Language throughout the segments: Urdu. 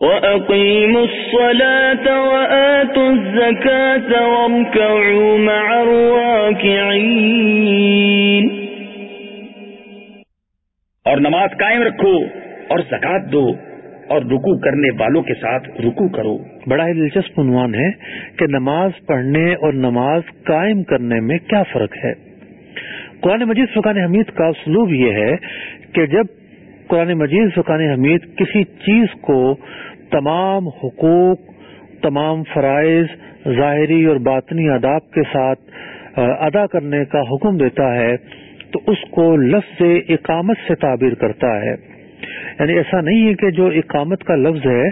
وَأَقِيمُوا الصَّلَاةَ وَآتُوا الزَّكَاةَ وَارْكَعُوا مَعَ الرَّاكِعِينَ اور نماز قائم رکھو اور زکات دو اور رکو کرنے والوں کے ساتھ رکو کرو۔ بڑا ہی دلچسپ عنوان ہے کہ نماز پڑھنے اور نماز قائم کرنے میں کیا فرق ہے۔ قرآن مجید فقان حمید کا اسلوب یہ ہے کہ جب قرآن مجید فقان حمید کسی چیز کو تمام حقوق، تمام فرائض ظاہری اور باطنی آداب کے ساتھ ادا کرنے کا حکم دیتا ہے تو اس کو لفظ اقامت سے تعبیر کرتا ہے۔ یعنی ایسا نہیں ہے کہ جو اقامت کا لفظ ہے،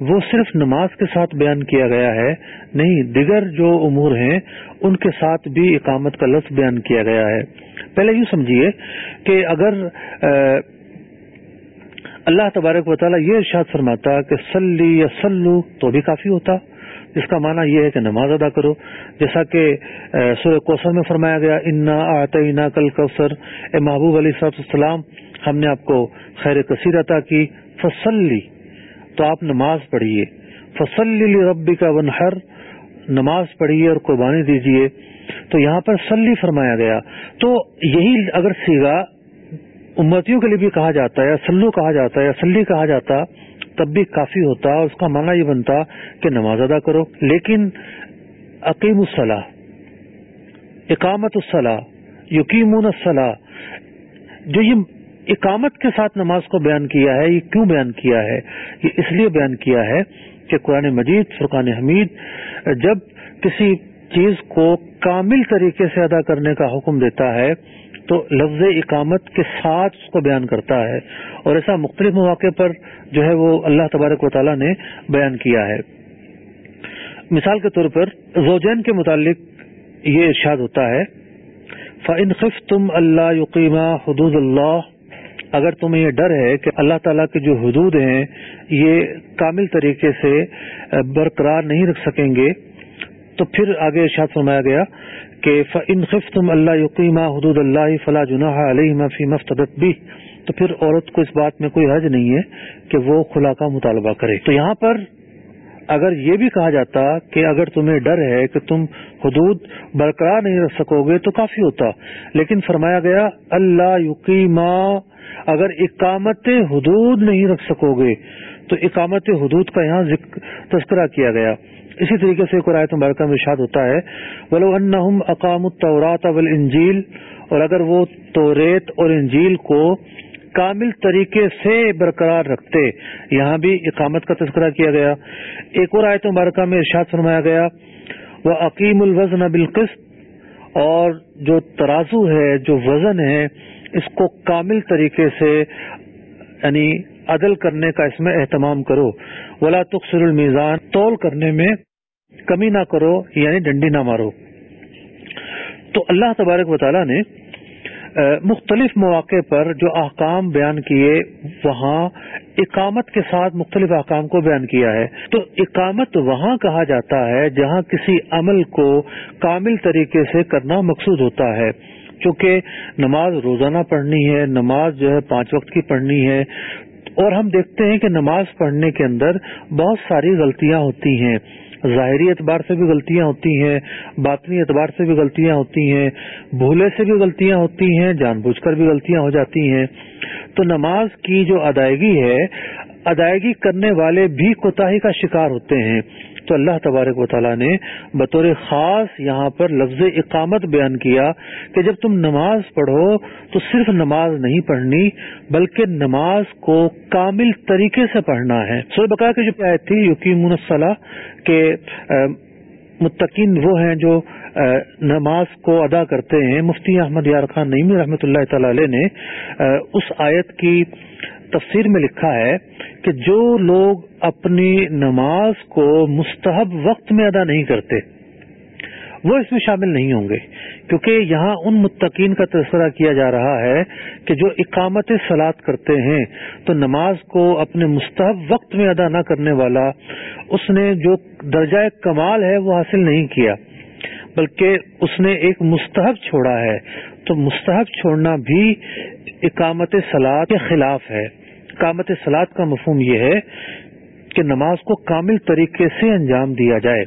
وہ صرف نماز کے ساتھ بیان کیا گیا ہے، نہیں، دیگر جو امور ہیں، ان کے ساتھ بھی اقامت کا لفظ بیان کیا گیا ہے۔ پہلے یوں سمجھیے کہ اگر اللہ تبارک و تعالیٰ یہ ارشاد فرماتا کہ سلی یا سلو تو بھی کافی ہوتا۔ جس کا معنی یہ ہے کہ نماز ادا کرو۔ جیسا کہ سورہ کوثر میں فرمایا گیا، انا آتا کل کوثر اے محبوب علی صاحب السلام ہم نے آپ کو خیر کثیر عطا کی۔ فصلی تو آپ نماز پڑھیے۔ فصلی ربی کا ونہر نماز پڑھیے اور قربانی دیجیے۔ تو یہاں پر سلی فرمایا گیا۔ تو یہی اگر سیگا امتیوں کے لیے بھی کہا جاتا ہے یا سلو کہا جاتا ہے یا سلی کہا جاتا، تب بھی کافی ہوتا اور اس کا معنی یہ بنتا کہ نماز ادا کرو۔ لیکن عقیم الصلاح اقامت الصلاح یقین الصلاح جو یہ اقامت کے ساتھ نماز کو بیان کیا ہے، یہ کیوں بیان کیا ہے؟ یہ اس لیے بیان کیا ہے کہ قرآن مجید، فرقان حمید، جب کسی چیز کو کامل طریقے سے ادا کرنے کا حکم دیتا ہے تو لفظ اقامت کے ساتھ اس کو بیان کرتا ہے اور ایسا مختلف مواقع پر جو ہے وہ اللہ تبارک و تعالیٰ نے بیان کیا ہے۔ مثال کے طور پر زوجین کے متعلق یہ ارشاد ہوتا ہے فن خف تم اللہ یقیمہ حدود اللہ اگر تمہیں یہ ڈر ہے کہ اللہ تعالیٰ کے جو حدود ہیں، یہ کامل طریقے سے برقرار نہیں رکھ سکیں گے تو پھر آگے ارشاد فرمایا گیا کہ ان خف تم اللہ یقیمہ حدود اللہ فلاں جناح علیہ فی مفتدت بھی تو پھر عورت کو اس بات میں کوئی حج نہیں ہے کہ وہ خلا کا مطالبہ کرے۔ تو یہاں پر اگر یہ بھی کہا جاتا کہ اگر تمہیں ڈر ہے کہ تم حدود برقرار نہیں رکھ سکو گے تو کافی ہوتا۔ لیکن فرمایا گیا اللہ یقیمہ اگر اقامت حدود نہیں رکھ سکو گے تو اقامت حدود کا یہاں تذکرہ کیا گیا۔ اسی طریقے سے قرآت مبارکہ میں ارشاد ہوتا ہے، ولو انہم اقام التورات والانجیل اور اگر وہ توریت اور انجیل کو کامل طریقے سے برقرار رکھتے، یہاں بھی اقامت کا تذکرہ کیا گیا۔ ایک اور آیت مبارکہ میں ارشاد فرمایا گیا وہ عقیم الوزن بالقسط، اور جو ترازو ہے، جو وزن ہے، اس کو کامل طریقے سے یعنی عدل کرنے کا اس میں اہتمام کرو۔ ولا تخصر المیزان تول کرنے میں کمی نہ کرو یعنی ڈنڈی نہ مارو۔ تو اللہ تبارک و تعالیٰ نے مختلف مواقع پر جو احکام بیان کیے، وہاں اقامت کے ساتھ مختلف احکام کو بیان کیا ہے۔ تو اقامت وہاں کہا جاتا ہے جہاں کسی عمل کو کامل طریقے سے کرنا مقصود ہوتا ہے۔ چونکہ نماز روزانہ پڑھنی ہے، نماز جو ہے پانچ وقت کی پڑھنی ہے۔ اور ہم دیکھتے ہیں کہ نماز پڑھنے کے اندر بہت ساری غلطیاں ہوتی ہیں۔ ظاہری اعتبار سے بھی غلطیاں ہوتی ہیں، باطنی اعتبار سے بھی غلطیاں ہوتی ہیں، بھولے سے بھی غلطیاں ہوتی ہیں، جان بوجھ کر بھی غلطیاں ہو جاتی ہیں۔ تو نماز کی جو ادائیگی ہے، ادائیگی کرنے والے بھی کوتاہی کا شکار ہوتے ہیں۔ تو اللہ تبارک و تعالیٰ نے بطور خاص یہاں پر لفظ اقامت بیان کیا کہ جب تم نماز پڑھو تو صرف نماز نہیں پڑھنی بلکہ نماز کو کامل طریقے سے پڑھنا ہے۔ سو بقا کی جو آئے تھی یقین منصلاح کہ متقین وہ ہیں جو نماز کو ادا کرتے ہیں۔ مفتی احمد یار خان نعمی رحمۃ اللہ تعالی علیہ نے اس آیت کی تفسیر میں لکھا ہے کہ جو لوگ اپنی نماز کو مستحب وقت میں ادا نہیں کرتے، وہ اس میں شامل نہیں ہوں گے، کیونکہ یہاں ان متقین کا تذکرہ کیا جا رہا ہے کہ جو اقامت سلاد کرتے ہیں، تو نماز کو اپنے مستحب وقت میں ادا نہ کرنے والا اس نے جو درجہ کمال ہے وہ حاصل نہیں کیا، بلکہ اس نے ایک مستحب چھوڑا ہے۔ تو مستحب چھوڑنا بھی اقامت سلاد کے خلاف ہے۔ اقامت سلاد کا مفہوم یہ ہے کہ نماز کو کامل طریقے سے انجام دیا جائے۔